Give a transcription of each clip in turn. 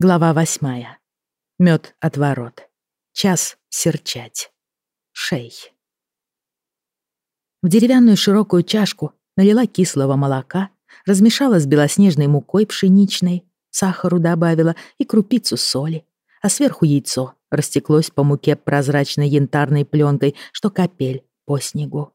Глава восьмая. Мед от ворот. Час серчать. Шей. В деревянную широкую чашку налила кислого молока, размешала с белоснежной мукой пшеничной, сахару добавила и крупицу соли, а сверху яйцо растеклось по муке прозрачной янтарной пленкой, что капель по снегу.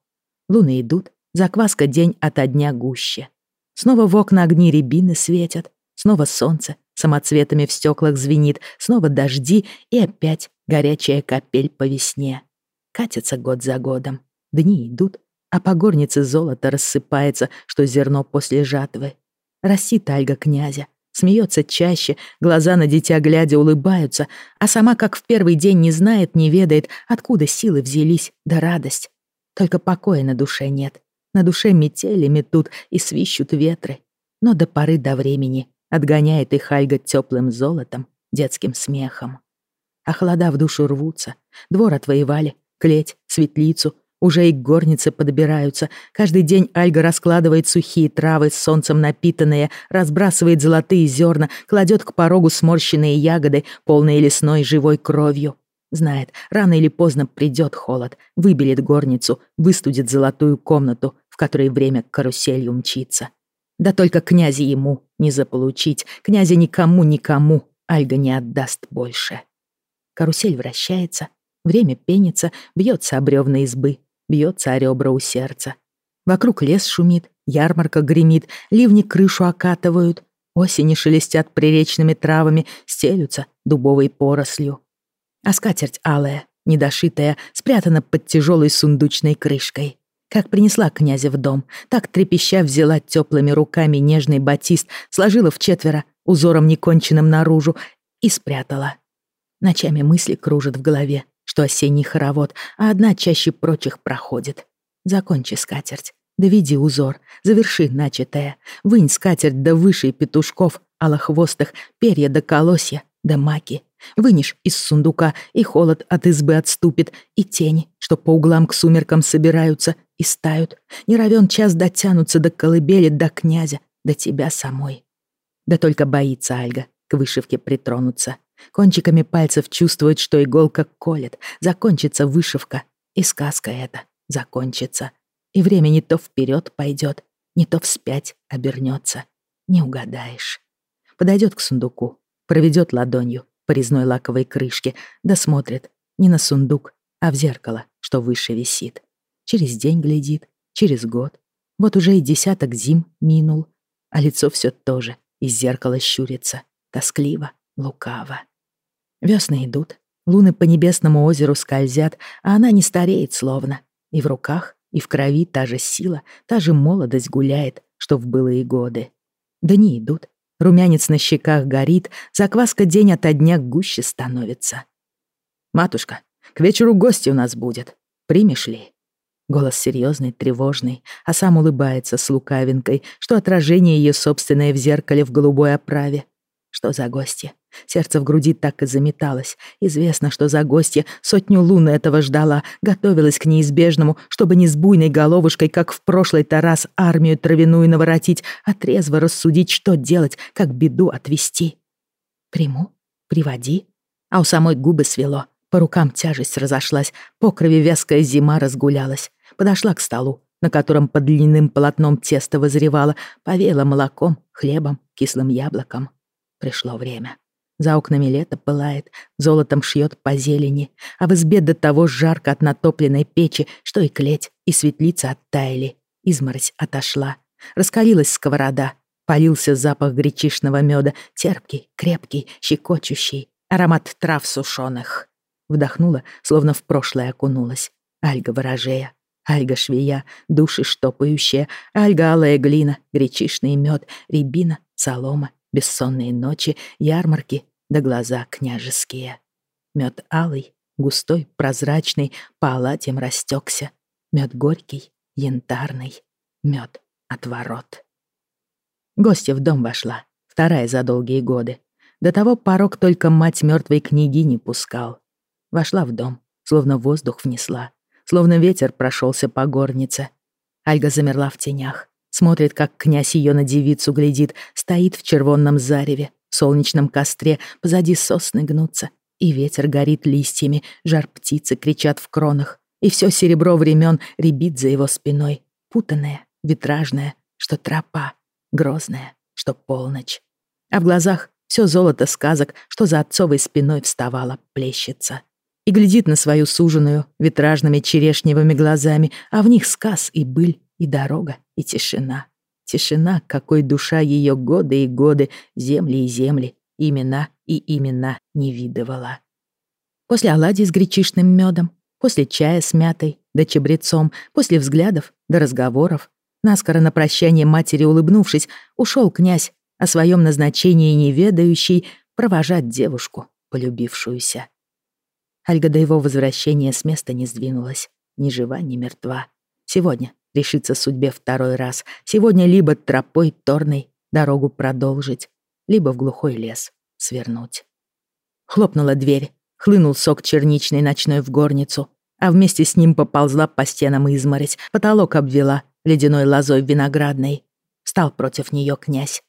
Луны идут, закваска день ото дня гуще. Снова в окна огни рябины светят, снова солнце самоцветами в стеклах звенит, снова дожди и опять горячая капель по весне. Катится год за годом, дни идут, а по горнице золото рассыпается, что зерно после жатвы. Растит Альга князя, смеется чаще, глаза на дитя глядя улыбаются, а сама, как в первый день, не знает, не ведает, откуда силы взялись, да радость. Только покоя на душе нет. На душе метели метут и свищут ветры. Но до поры до времени отгоняет их Альга теплым золотом, детским смехом. А холода в душу рвутся, двор отвоевали, клеть, светлицу, уже и к горнице подбираются. Каждый день Альга раскладывает сухие травы, с солнцем напитанные, разбрасывает золотые зерна, кладет к порогу сморщенные ягоды, полные лесной живой кровью. Знает, рано или поздно придет холод, выбелит горницу, выстудит золотую комнату, в которой время каруселью мчится. Да только князя ему не заполучить, князя никому-никому Альга не отдаст больше. Карусель вращается, время пенится, бьется о бревна избы, бьется о ребра у сердца. Вокруг лес шумит, ярмарка гремит, ливни крышу окатывают, осени шелестят приречными травами, стелются дубовой порослью. А скатерть алая, недошитая, спрятана под тяжелой сундучной крышкой. Как принесла князя в дом, так трепеща взяла теплыми руками нежный батист, сложила в четверо, узором неконченным наружу, и спрятала. Ночами мысли кружат в голове, что осенний хоровод, а одна чаще прочих проходит. Закончи скатерть, доведи узор, заверши начатое, вынь скатерть до выше петушков, алохвостых, перья до колосья, до маки. Вынешь из сундука, и холод от избы отступит, и тени, что по углам к сумеркам собираются, и стают. Не равен час дотянуться до колыбели, до князя, до тебя самой. Да только боится Альга к вышивке притронуться. Кончиками пальцев чувствует, что иголка колет, закончится вышивка, и сказка эта закончится. И время не то вперед пойдет, не то вспять обернется. Не угадаешь. Подойдет к сундуку, проведет ладонью по резной лаковой крышке, да смотрит не на сундук, а в зеркало, что выше висит. Через день глядит, через год. Вот уже и десяток зим минул, а лицо все то же из зеркала щурится, тоскливо, лукаво. Весны идут, луны по небесному озеру скользят, а она не стареет словно. И в руках, и в крови та же сила, та же молодость гуляет, что в былые годы. Дни идут, румянец на щеках горит, закваска день ото дня гуще становится. «Матушка, к вечеру гости у нас будет. Примешь ли?» Голос серьезный, тревожный, а сам улыбается с лукавинкой, что отражение ее собственное в зеркале в голубой оправе. Что за гостья? Сердце в груди так и заметалось. Известно, что за гостья сотню лун этого ждала, готовилась к неизбежному, чтобы не с буйной головушкой, как в прошлый Тарас, армию травяную наворотить, а трезво рассудить, что делать, как беду отвести. Приму? Приводи? А у самой губы свело, по рукам тяжесть разошлась, по крови вязкая зима разгулялась. Подошла к столу, на котором под длинным полотном тесто вызревало, повеяло молоком, хлебом, кислым яблоком. Пришло время. За окнами лето пылает, золотом шьет по зелени, а в избе до того жарко от натопленной печи, что и клеть, и светлица оттаяли. Изморозь отошла. Раскалилась сковорода. Полился запах гречишного меда, терпкий, крепкий, щекочущий, аромат трав сушеных. Вдохнула, словно в прошлое окунулась. Альга ворожея, Альга швея, души штопающая, Альга алая глина, гречишный мед, рябина, солома, бессонные ночи, ярмарки да глаза княжеские. Мед алый, густой, прозрачный, по оладьям растекся. Мед горький, янтарный, мед от ворот. Гостья в дом вошла, вторая за долгие годы. До того порог только мать мертвой книги не пускал. Вошла в дом, словно воздух внесла, словно ветер прошелся по горнице. Альга замерла в тенях, смотрит, как князь ее на девицу глядит, стоит в червонном зареве, В солнечном костре позади сосны гнутся, и ветер горит листьями, жар птицы кричат в кронах, и все серебро времен рябит за его спиной, путанное, витражное, что тропа, грозная, что полночь. А в глазах все золото сказок, что за отцовой спиной вставала, плещется. И глядит на свою суженую витражными черешневыми глазами, а в них сказ и быль, и дорога, и тишина. Тишина, какой душа ее годы и годы, земли и земли, имена и имена не видывала. После оладий с гречишным медом, после чая с мятой да чебрецом, после взглядов да разговоров, наскоро на прощание матери улыбнувшись, ушел князь, о своем назначении неведающий, провожать девушку, полюбившуюся. Альга до его возвращения с места не сдвинулась, ни жива, ни мертва. Сегодня решиться судьбе второй раз. Сегодня либо тропой торной дорогу продолжить, либо в глухой лес свернуть. Хлопнула дверь, хлынул сок черничный ночной в горницу, а вместе с ним поползла по стенам изморозь, потолок обвела ледяной лозой виноградной. Стал против нее князь,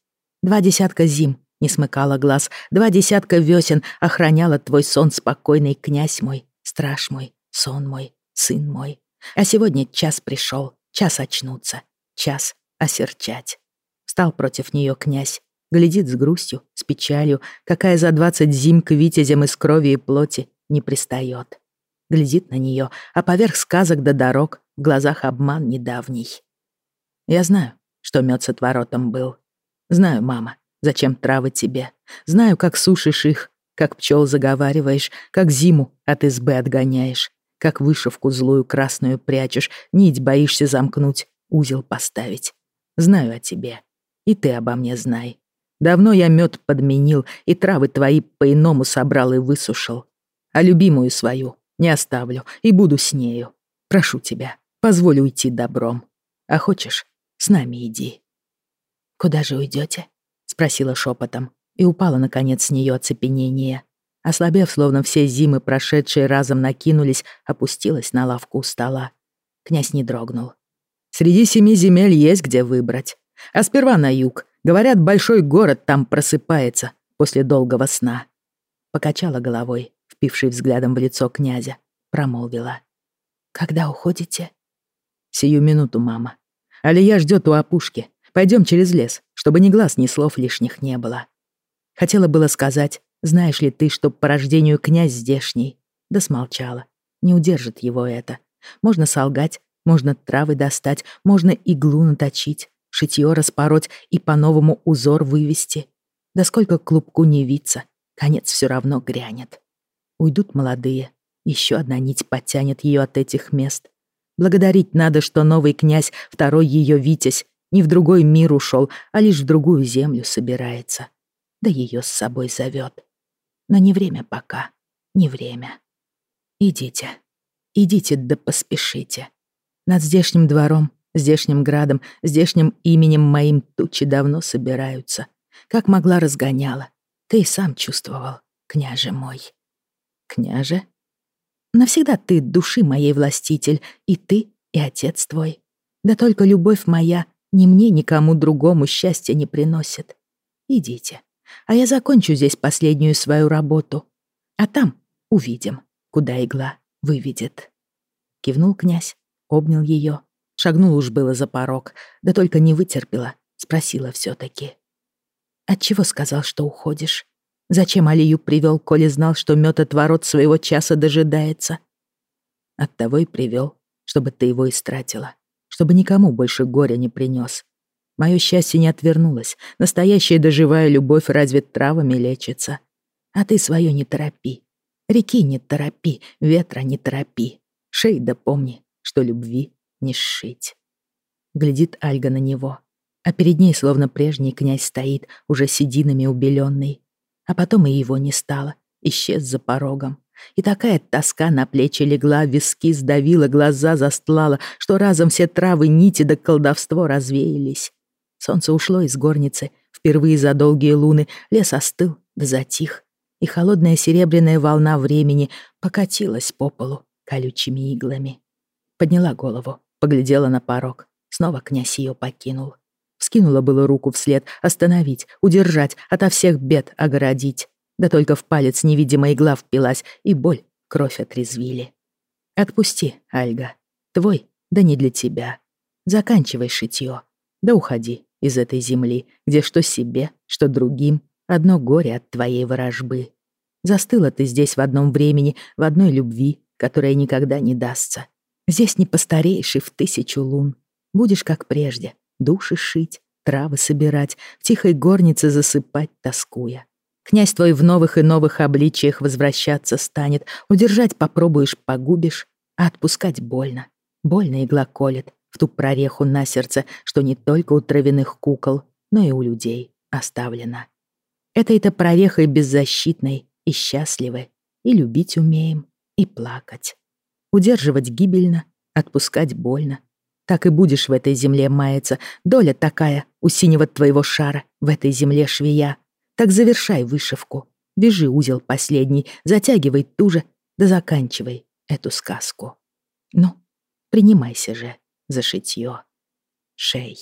Два десятка зим не смыкала глаз, два десятка весен охраняла твой сон спокойный, князь мой, страж мой, сон мой, сын мой. А сегодня час пришел, час очнуться, час осерчать. Встал против нее князь, глядит с грустью, с печалью, какая за двадцать зим к витязям из крови и плоти не пристает. Глядит на нее, а поверх сказок до дорог в глазах обман недавний. Я знаю, что мед с отворотом был, Знаю, мама, зачем травы тебе. Знаю, как сушишь их, как пчел заговариваешь, как зиму от избы отгоняешь, как вышивку злую красную прячешь, нить боишься замкнуть, узел поставить. Знаю о тебе. И ты обо мне знай. Давно я мед подменил, и травы твои по-иному собрал и высушил. А любимую свою не оставлю и буду с нею. Прошу тебя, позволь уйти добром. А хочешь, с нами иди. «Куда же уйдете? спросила шепотом, и упала, наконец, с нее оцепенение. Ослабев, словно все зимы, прошедшие разом накинулись, опустилась на лавку у стола. Князь не дрогнул. «Среди семи земель есть где выбрать. А сперва на юг. Говорят, большой город там просыпается после долгого сна». Покачала головой, впивший взглядом в лицо князя. Промолвила. «Когда уходите?» «Сию минуту, мама. Алия ждет у опушки. Пойдем через лес, чтобы ни глаз, ни слов лишних не было. Хотела было сказать, знаешь ли ты, что по рождению князь здешний? Да смолчала. Не удержит его это. Можно солгать, можно травы достать, можно иглу наточить, шитье распороть и по-новому узор вывести. Да сколько клубку не виться, конец все равно грянет. Уйдут молодые, еще одна нить подтянет ее от этих мест. Благодарить надо, что новый князь, второй ее Витязь, не в другой мир ушел, а лишь в другую землю собирается. Да ее с собой зовет. Но не время пока, не время. Идите, идите да поспешите. Над здешним двором, здешним градом, здешним именем моим тучи давно собираются. Как могла разгоняла. Ты и сам чувствовал, княже мой. Княже? Навсегда ты души моей властитель, и ты, и отец твой. Да только любовь моя ни мне, ни кому другому счастья не приносит. Идите, а я закончу здесь последнюю свою работу. А там увидим, куда игла выведет. Кивнул князь, обнял ее, шагнул уж было за порог, да только не вытерпела, спросила все таки Отчего сказал, что уходишь? Зачем Алию привел, коли знал, что мед от ворот своего часа дожидается? Оттого и привел, чтобы ты его истратила чтобы никому больше горя не принес. Мое счастье не отвернулось. Настоящая доживая любовь разве травами лечится? А ты свое не торопи. Реки не торопи, ветра не торопи. Шей да помни, что любви не сшить. Глядит Альга на него, а перед ней словно прежний князь стоит, уже сединами убеленный. А потом и его не стало, исчез за порогом. И такая тоска на плечи легла, виски сдавила, глаза застлала, что разом все травы, нити да колдовство развеялись. Солнце ушло из горницы, впервые за долгие луны, лес остыл да затих, и холодная серебряная волна времени покатилась по полу колючими иглами. Подняла голову, поглядела на порог, снова князь ее покинул. Скинула было руку вслед, остановить, удержать, ото всех бед огородить. Да только в палец невидимая игла впилась, и боль, кровь отрезвили. Отпусти, Альга. Твой, да не для тебя. Заканчивай шитьё. Да уходи из этой земли, где что себе, что другим, одно горе от твоей ворожбы. Застыла ты здесь в одном времени, в одной любви, которая никогда не дастся. Здесь не постареешь и в тысячу лун. Будешь как прежде, души шить, травы собирать, в тихой горнице засыпать, тоскуя. Князь твой в новых и новых обличиях возвращаться станет, удержать попробуешь, погубишь, а отпускать больно. Больно игла колет в ту прореху на сердце, что не только у травяных кукол, но и у людей оставлена. Это-то прорехой беззащитной и счастливой, и любить умеем, и плакать. Удерживать гибельно, отпускать больно, так и будешь в этой земле маяться. Доля такая у синего твоего шара в этой земле швея. Так завершай вышивку. Вяжи узел последний, затягивай туже, да заканчивай эту сказку. Ну, принимайся же за шитьё шей.